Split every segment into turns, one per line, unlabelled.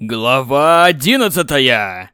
Глава одиннадцатая.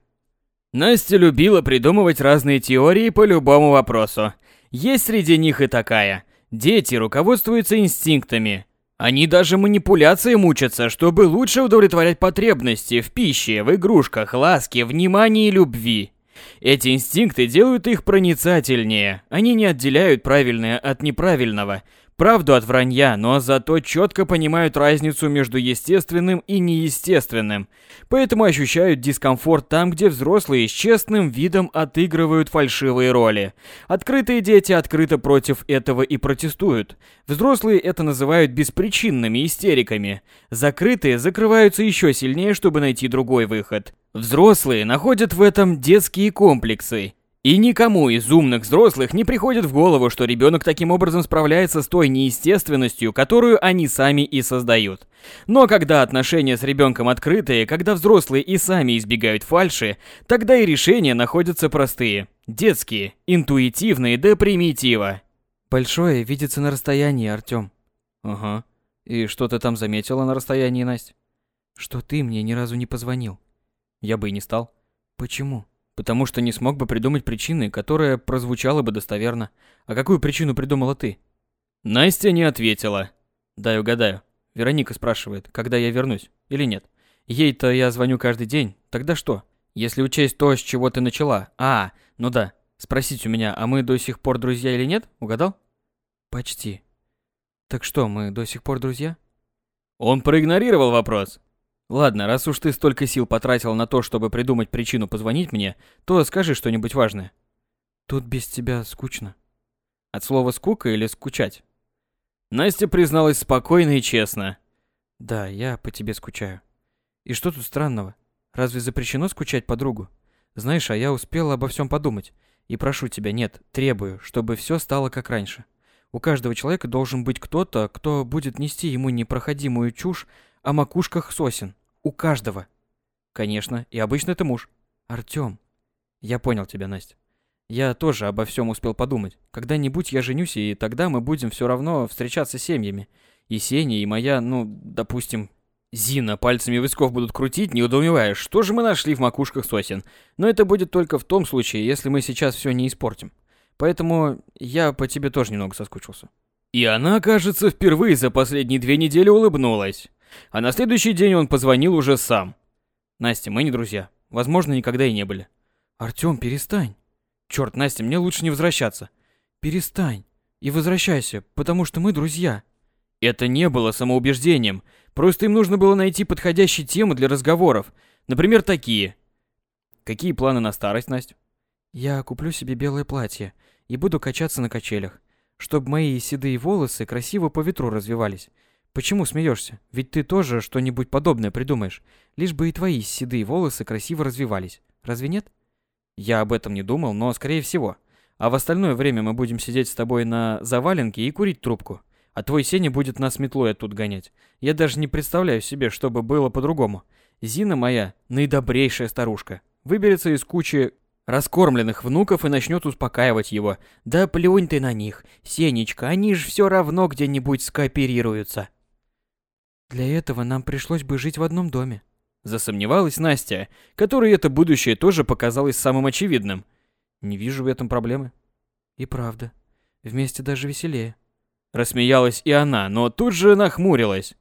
Настя любила придумывать разные теории по любому вопросу. Есть среди них и такая. Дети руководствуются инстинктами. Они даже манипуляциям учатся, чтобы лучше удовлетворять потребности в пище, в игрушках, ласке, внимании и любви. Эти инстинкты делают их проницательнее. Они не отделяют правильное от неправильного, правду от вранья, но зато четко понимают разницу между естественным и неестественным. Поэтому ощущают дискомфорт там, где взрослые с честным видом отыгрывают фальшивые роли. Открытые дети открыто против этого и протестуют. Взрослые это называют беспричинными истериками. Закрытые закрываются еще сильнее, чтобы найти другой выход. Взрослые находят в этом детские комплексы. И никому из умных взрослых не приходит в голову, что ребенок таким образом справляется с той неестественностью, которую они сами и создают. Но когда отношения с ребенком открытые, когда взрослые и сами избегают фальши, тогда и решения находятся простые, детские, интуитивные до примитива.
Большое видится на расстоянии, Артём.
Ага. И что ты там заметила на расстоянии, Настя?
Что ты мне ни разу не позвонил.
Я бы и не стал.
Почему?
Потому что не смог бы придумать причины, которая прозвучала бы достоверно. А какую причину придумала ты? Настя не ответила. Дай угадаю. Вероника спрашивает, когда я вернусь, или нет. Ей-то я звоню каждый день. Тогда что? Если учесть то, с чего ты начала. А, ну да. Спросить у меня, а мы до сих пор друзья или нет? Угадал?
Почти. Так что, мы до сих пор друзья?
Он проигнорировал вопрос. Ладно, раз уж ты столько сил потратил на то, чтобы придумать причину позвонить мне, то скажи что-нибудь важное.
Тут без тебя скучно.
От слова скука или скучать? Настя призналась спокойно и честно.
Да, я по тебе скучаю. И что тут странного? Разве запрещено скучать по другу? Знаешь, а я успела обо всем подумать. И прошу тебя, нет, требую, чтобы все стало как раньше. У каждого человека должен быть кто-то, кто будет нести ему непроходимую чушь о макушках сосен. У каждого. Конечно, и обычно это муж. Артём. Я понял тебя, Настя. Я тоже обо всем успел подумать. Когда-нибудь я женюсь, и тогда мы будем все равно встречаться с семьями. И Сеня, и моя, ну, допустим, Зина пальцами висков будут крутить, не удоумевая, что же мы нашли в макушках сосен. Но это будет только в том случае, если мы сейчас все не испортим. Поэтому я по тебе тоже немного соскучился. И она, кажется, впервые за последние две недели улыбнулась. А на следующий день он позвонил уже сам. Настя, мы не друзья. Возможно, никогда и не были. Артём, перестань.
Черт, Настя, мне лучше не возвращаться.
Перестань. И возвращайся, потому что мы друзья.
Это не было самоубеждением. Просто им нужно было найти подходящие темы для разговоров. Например, такие. Какие планы на старость, Настя?
Я куплю себе белое платье и буду качаться на качелях, чтобы мои седые волосы красиво по ветру развивались. Почему смеешься? Ведь ты тоже что-нибудь подобное придумаешь, лишь бы и твои седые волосы красиво развивались. Разве нет?
Я об этом не думал, но скорее всего. А в остальное время мы будем сидеть с тобой на заваленке и курить трубку. А твой Сеня будет нас метлой оттуда гонять. Я даже не представляю себе, что бы было по-другому. Зина моя, наидобрейшая старушка, выберется из кучи раскормленных внуков и начнет успокаивать его. Да плюнь ты на них, Сенечка, они же все равно где-нибудь скооперируются.
Для этого нам пришлось бы жить в одном доме.
Засомневалась Настя, которой это будущее тоже показалось самым очевидным. Не вижу в этом проблемы.
И правда. Вместе даже веселее.
Рассмеялась и она, но тут же нахмурилась.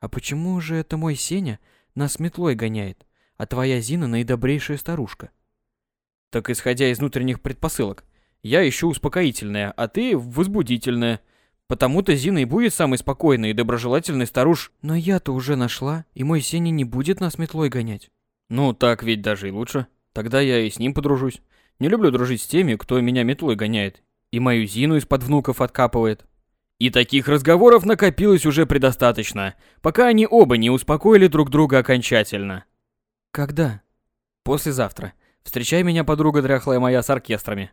А почему же это мой Сеня нас метлой гоняет, а твоя Зина наидобрейшая старушка?
Так исходя из внутренних предпосылок, я ищу успокоительное, а ты возбудительное. Потому-то Зина и будет самой спокойной и доброжелательной старуш.
Но я-то уже нашла, и мой Сеня не будет нас метлой гонять.
Ну, так ведь даже и лучше. Тогда я и с ним подружусь. Не люблю дружить с теми, кто меня метлой гоняет. И мою Зину из-под внуков откапывает. И таких разговоров накопилось уже предостаточно, пока они оба не успокоили друг друга окончательно.
Когда?
Послезавтра. Встречай меня, подруга дряхлая моя, с оркестрами.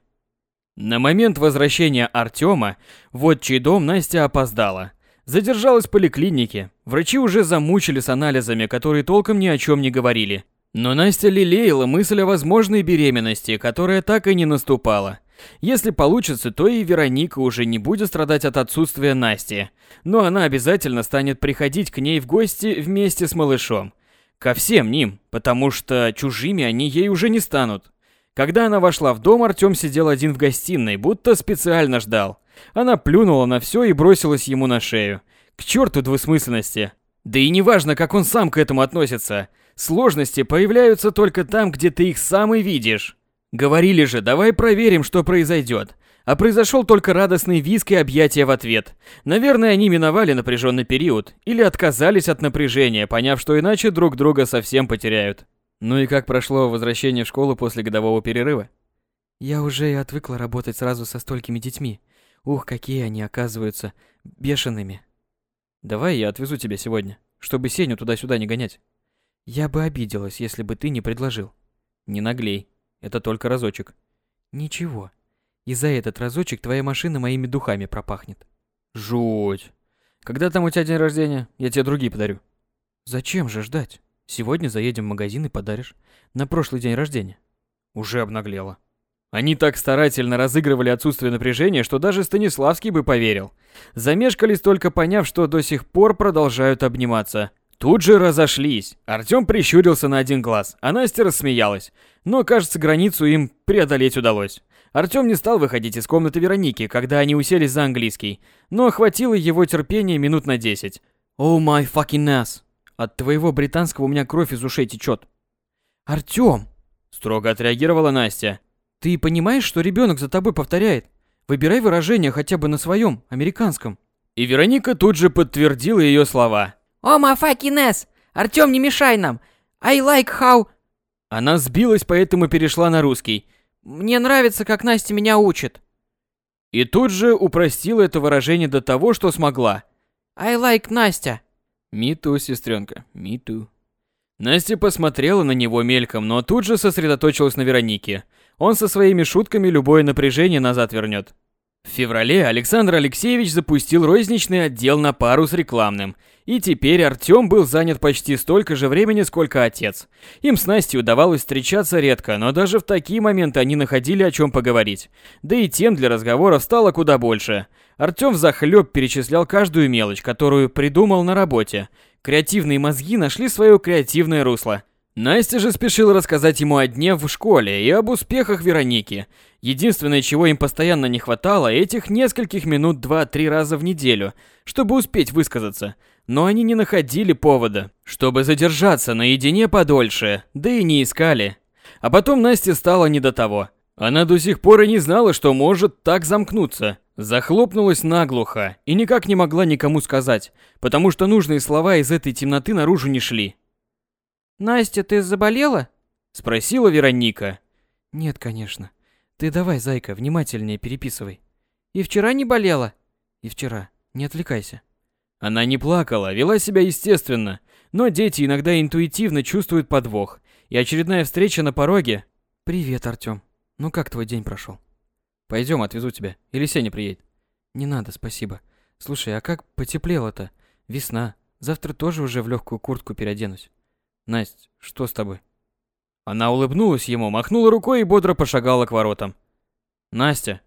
На момент возвращения Артема в отчий дом Настя опоздала. Задержалась в поликлинике. Врачи уже замучили с анализами, которые толком ни о чем не говорили. Но Настя лелеяла мысль о возможной беременности, которая так и не наступала. Если получится, то и Вероника уже не будет страдать от отсутствия Насти. Но она обязательно станет приходить к ней в гости вместе с малышом. Ко всем ним, потому что чужими они ей уже не станут. Когда она вошла в дом, Артём сидел один в гостиной, будто специально ждал. Она плюнула на все и бросилась ему на шею. К черту двусмысленности. Да и неважно, как он сам к этому относится. Сложности появляются только там, где ты их сам и видишь. Говорили же, давай проверим, что произойдет. А произошел только радостный визг и объятия в ответ. Наверное, они миновали напряженный период или отказались от напряжения, поняв, что иначе друг друга совсем потеряют. Ну и как прошло возвращение в школу после годового перерыва?
Я уже и отвыкла работать сразу со столькими детьми. Ух, какие они оказываются бешеными.
Давай я отвезу тебя сегодня, чтобы Сеню туда-сюда не гонять.
Я бы обиделась, если бы ты не предложил.
Не наглей. Это только разочек.
Ничего. И за этот разочек твоя машина моими духами пропахнет.
Жуть. Когда там у тебя день рождения? Я тебе другие подарю.
Зачем же ждать? Сегодня заедем в магазин и подаришь. На прошлый день рождения.
Уже обнаглела. Они так старательно разыгрывали отсутствие напряжения, что даже Станиславский бы поверил. Замешкались только поняв, что до сих пор продолжают обниматься. Тут же разошлись. Артём прищурился на один глаз, а Настя рассмеялась. Но, кажется, границу им преодолеть удалось. Артём не стал выходить из комнаты Вероники, когда они уселись за английский, но хватило его терпения минут на десять.
«Oh my fucking ass!» От твоего британского у меня кровь из ушей течет. Артём!
Строго отреагировала Настя.
Ты понимаешь, что ребенок за тобой повторяет? Выбирай выражение хотя бы на своем, американском.
И Вероника тут же подтвердила ее слова.
О, ass! Артём, не мешай нам! I like how...
Она сбилась, поэтому перешла на русский.
Мне нравится, как Настя меня учит.
И тут же упростила это выражение до того, что смогла.
I like Настя.
Миту, сестренка, миту. Настя посмотрела на него мельком, но тут же сосредоточилась на Веронике. Он со своими шутками любое напряжение назад вернет. В феврале Александр Алексеевич запустил розничный отдел на пару с рекламным, и теперь Артём был занят почти столько же времени, сколько отец. Им с Настей удавалось встречаться редко, но даже в такие моменты они находили о чем поговорить. Да и тем для разговоров стало куда больше. Артём взахлёб перечислял каждую мелочь, которую придумал на работе. Креативные мозги нашли свое креативное русло. Настя же спешила рассказать ему о дне в школе и об успехах Вероники. Единственное, чего им постоянно не хватало, этих нескольких минут два-три раза в неделю, чтобы успеть высказаться. Но они не находили повода, чтобы задержаться наедине подольше, да и не искали. А потом Насте стало не до того. Она до сих пор и не знала, что может так замкнуться. Захлопнулась наглухо и никак не могла никому сказать, потому что нужные слова из этой темноты наружу не шли.
«Настя, ты заболела?»
– спросила Вероника.
«Нет, конечно. Ты давай, зайка, внимательнее переписывай».
«И вчера не болела?»
«И вчера. Не отвлекайся».
Она не плакала, вела себя естественно, но дети иногда интуитивно чувствуют подвох, и очередная встреча на пороге...
«Привет, Артём. Ну как твой день прошел?
Пойдем, отвезу тебя. Или Сеня приедет.
Не надо, спасибо. Слушай, а как потеплело-то? Весна. Завтра тоже уже в легкую куртку переоденусь. Настя, что с тобой?
Она улыбнулась ему, махнула рукой и бодро пошагала к воротам. Настя.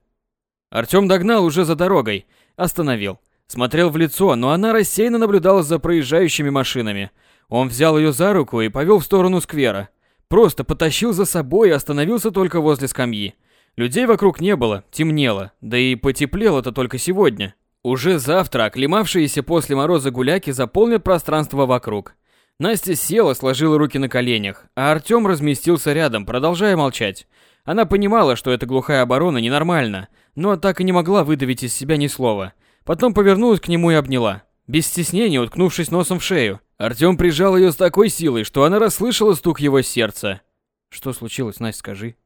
Артём догнал уже за дорогой, остановил. Смотрел в лицо, но она рассеянно наблюдала за проезжающими машинами. Он взял ее за руку и повел в сторону сквера. Просто потащил за собой и остановился только возле скамьи. Людей вокруг не было, темнело, да и потеплело-то только сегодня. Уже завтра оклемавшиеся после мороза гуляки заполнят пространство вокруг. Настя села, сложила руки на коленях, а Артём разместился рядом, продолжая молчать. Она понимала, что эта глухая оборона ненормальна, но так и не могла выдавить из себя ни слова. Потом повернулась к нему и обняла, без стеснения уткнувшись носом в шею. Артём прижал её с такой силой, что она расслышала стук его сердца.
«Что случилось, Настя, скажи?»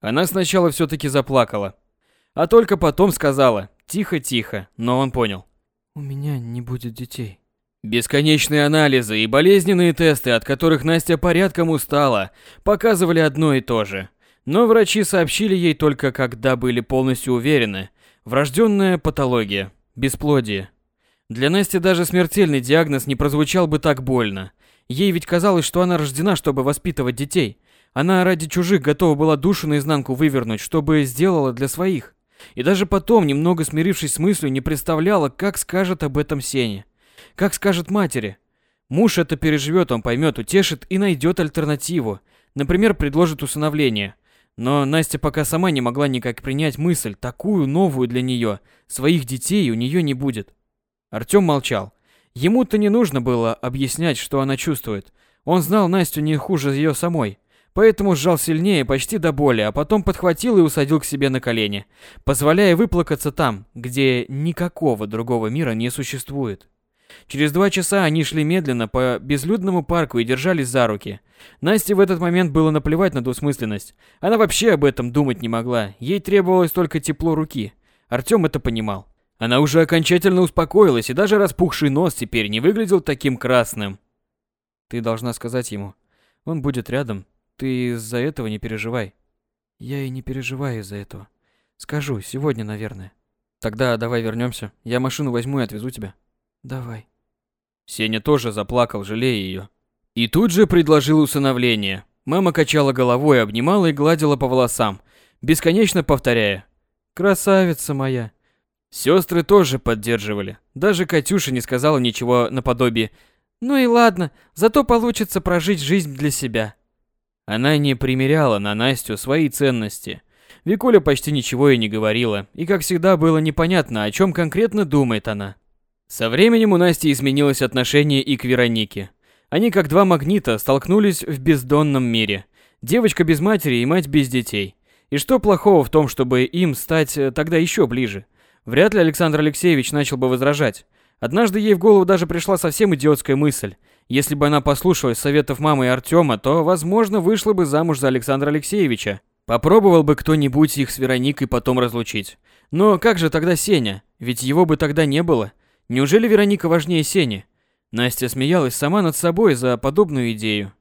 Она сначала все-таки заплакала, а только потом сказала, тихо-тихо, но он понял.
«У меня не будет детей».
Бесконечные анализы и болезненные тесты, от которых Настя порядком устала, показывали одно и то же. Но врачи сообщили ей только когда были полностью уверены. Врожденная патология, бесплодие. Для Насти даже смертельный диагноз не прозвучал бы так больно. Ей ведь казалось, что она рождена, чтобы воспитывать детей. Она ради чужих готова была душу наизнанку вывернуть, чтобы сделала для своих. И даже потом, немного смирившись с мыслью, не представляла, как скажет об этом Сене. Как скажет матери.
Муж это переживет, он поймет, утешит и найдет альтернативу. Например, предложит усыновление. Но Настя пока сама не могла никак принять мысль, такую новую для нее. Своих детей у нее не будет. Артём молчал. Ему-то не нужно было объяснять, что она чувствует. Он знал Настю не хуже ее самой. Поэтому сжал сильнее, почти до боли, а потом подхватил и усадил к себе на колени, позволяя выплакаться там, где никакого другого мира не существует. Через два часа они шли медленно по безлюдному парку и держались за руки. Насте в этот момент было наплевать на двусмысленность. Она вообще об этом думать не могла. Ей требовалось только тепло руки. Артём это понимал. Она уже окончательно успокоилась, и даже распухший нос теперь не выглядел таким красным. Ты должна сказать ему. Он будет рядом. Ты из-за этого не переживай. Я и не переживаю из-за этого. Скажу, сегодня, наверное. Тогда давай вернемся. Я машину возьму и отвезу тебя. Давай. Сеня тоже заплакал, жалея ее. И тут же предложил усыновление. Мама качала головой, обнимала и гладила по волосам, бесконечно повторяя. «Красавица моя!» Сестры тоже поддерживали. Даже Катюша не сказала ничего наподобие «Ну и ладно, зато получится прожить жизнь для себя». Она не примеряла на Настю свои ценности. Викуля почти ничего и не говорила, и как всегда было непонятно, о чем конкретно думает она. Со временем у Насти изменилось отношение и к Веронике. Они как два магнита столкнулись в бездонном мире. Девочка без матери и мать без детей. И что плохого в том, чтобы им стать э, тогда еще ближе? Вряд ли Александр Алексеевич начал бы возражать. Однажды ей в голову даже пришла совсем идиотская мысль. Если бы она послушалась советов мамы и Артема, то, возможно, вышла бы замуж за Александра Алексеевича. Попробовал бы кто-нибудь их с Вероникой потом разлучить. Но как же тогда Сеня? Ведь его бы тогда не было. Неужели Вероника важнее Сени? Настя смеялась сама над собой за подобную идею.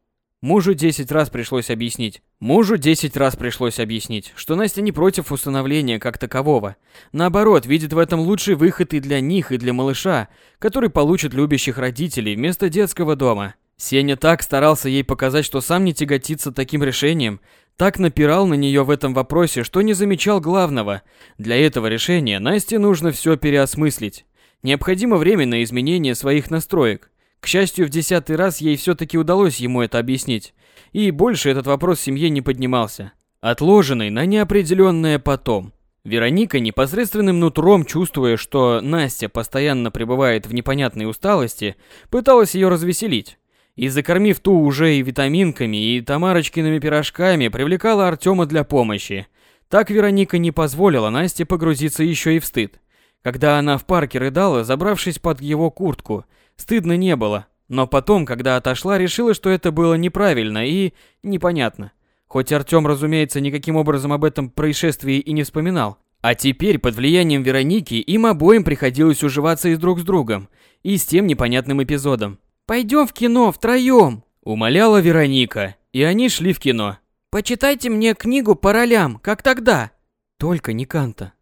Мужу 10 раз пришлось объяснить. Мужу 10 раз пришлось объяснить, что Настя не против установления как такового. Наоборот, видит в этом лучший выход и для них, и для малыша, который получит любящих родителей вместо детского дома. Сеня так старался ей показать, что сам не тяготится таким решением, так напирал на нее в этом вопросе, что не замечал главного. Для этого решения Насте нужно все переосмыслить. Необходимо время изменение своих настроек. К счастью, в десятый раз ей все-таки удалось ему это объяснить. И больше этот вопрос в семье не поднимался. Отложенный на неопределенное потом. Вероника, непосредственным нутром чувствуя, что Настя постоянно пребывает в непонятной усталости, пыталась ее развеселить. И закормив ту уже и витаминками, и Тамарочкиными пирожками, привлекала Артема для помощи. Так Вероника не позволила Насте погрузиться еще и в стыд. Когда она в парке рыдала, забравшись под его куртку, стыдно не было. Но потом, когда отошла, решила, что это было неправильно и непонятно. Хоть Артём, разумеется, никаким образом об этом происшествии и не вспоминал. А теперь, под влиянием Вероники, им обоим приходилось уживаться и друг с другом, и с тем непонятным эпизодом.
«Пойдем в кино втроем!»
– умоляла Вероника, и они шли в кино.
«Почитайте мне книгу по ролям, как тогда!»
«Только не Канта»,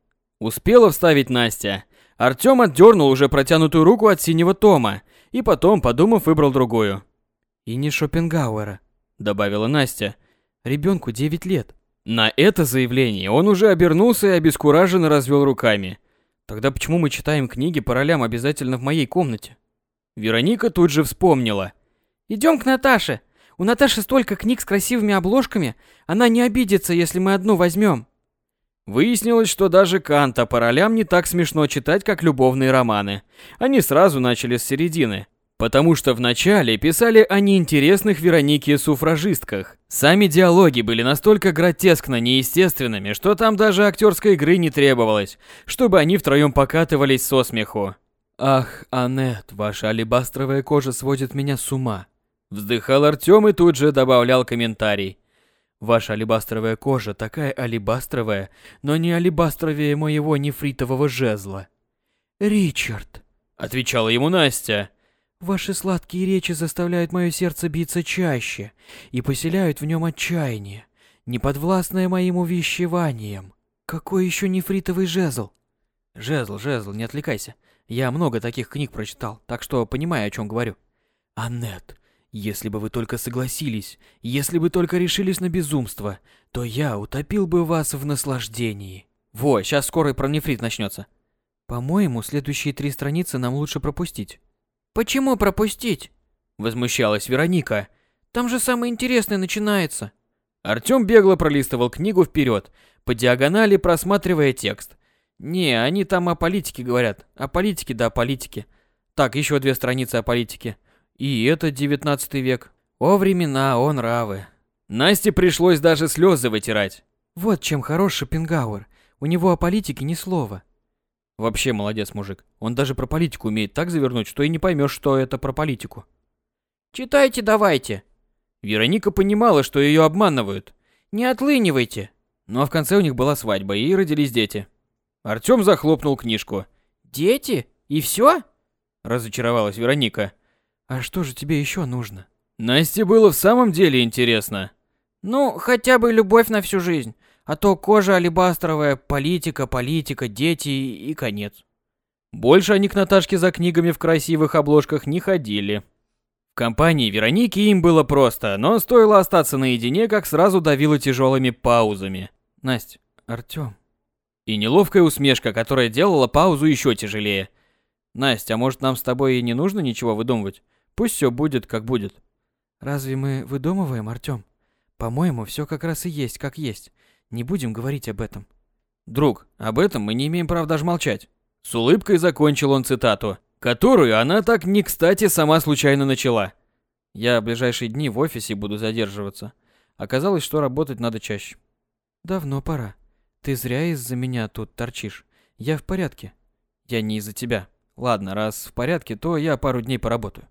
Успела вставить Настя. Артём отдернул уже протянутую руку от синего тома и потом, подумав, выбрал другую. «И не Шопенгауэра», — добавила Настя. «Ребенку 9 лет». На это заявление он уже обернулся и обескураженно развел руками. «Тогда почему мы читаем книги по ролям обязательно в моей комнате?» Вероника тут же вспомнила.
«Идем к Наташе. У Наташи столько книг с красивыми обложками. Она не обидится, если мы одну возьмем».
Выяснилось, что даже Канта по ролям не так смешно читать, как любовные романы. Они сразу начали с середины. Потому что вначале писали о неинтересных Веронике суфражистках. Сами диалоги были настолько гротескно неестественными, что там даже актерской игры не требовалось, чтобы они втроем покатывались со смеху. «Ах, Аннет, ваша алебастровая кожа сводит меня с ума», Вздыхал Артём и тут же добавлял комментарий. Ваша алебастровая кожа такая алебастровая, но не алебастровее моего нефритового жезла.
Ричард,
отвечала ему Настя.
Ваши сладкие речи заставляют мое сердце биться чаще и поселяют в нем отчаяние, неподвластное моим увещеваниям. Какой еще нефритовый жезл?
Жезл, жезл, не отвлекайся. Я много таких книг прочитал, так что понимаю, о чем говорю. Аннет, если бы вы только согласились, если бы только решились на безумство, то я утопил бы вас в наслаждении. Во, сейчас скоро и про нефрит начнется.
По-моему, следующие три страницы нам лучше пропустить. Почему пропустить?
Возмущалась Вероника.
Там же самое интересное начинается.
Артём бегло пролистывал книгу вперед, по диагонали просматривая текст. Не, они там о политике говорят. О политике да о политике. Так, еще две страницы о политике. И это девятнадцатый век. О времена, о нравы. Насте пришлось даже слезы вытирать.
Вот чем хорош Шопенгауэр. У него о политике ни слова.
Вообще молодец мужик. Он даже про политику умеет так завернуть, что и не поймешь, что это про политику.
Читайте давайте.
Вероника понимала, что ее обманывают.
Не отлынивайте.
Ну а в конце у них была свадьба, и родились дети. Артём захлопнул книжку.
Дети? И все?
Разочаровалась Вероника.
А что же тебе еще нужно?
Насте было в самом деле интересно.
Ну, хотя бы любовь на всю жизнь. А то кожа алебастровая, политика, политика, дети и конец.
Больше они к Наташке за книгами в красивых обложках не ходили. В компании Вероники им было просто, но стоило остаться наедине, как сразу давило тяжелыми паузами.
Настя, Артём.
И неловкая усмешка, которая делала паузу еще тяжелее. Настя, а может нам с тобой и не нужно ничего выдумывать? Пусть все будет, как будет.
Разве мы выдумываем, Артём? По-моему, все как раз и есть, как есть. Не будем говорить об этом.
Друг, об этом мы не имеем права даже молчать. С улыбкой закончил он цитату, которую она так не кстати сама случайно начала. Я в ближайшие дни в офисе буду задерживаться. Оказалось, что работать надо чаще.
Давно пора. Ты зря из-за меня тут торчишь. Я в порядке.
Я не из-за тебя. Ладно, раз в порядке, то я пару дней поработаю.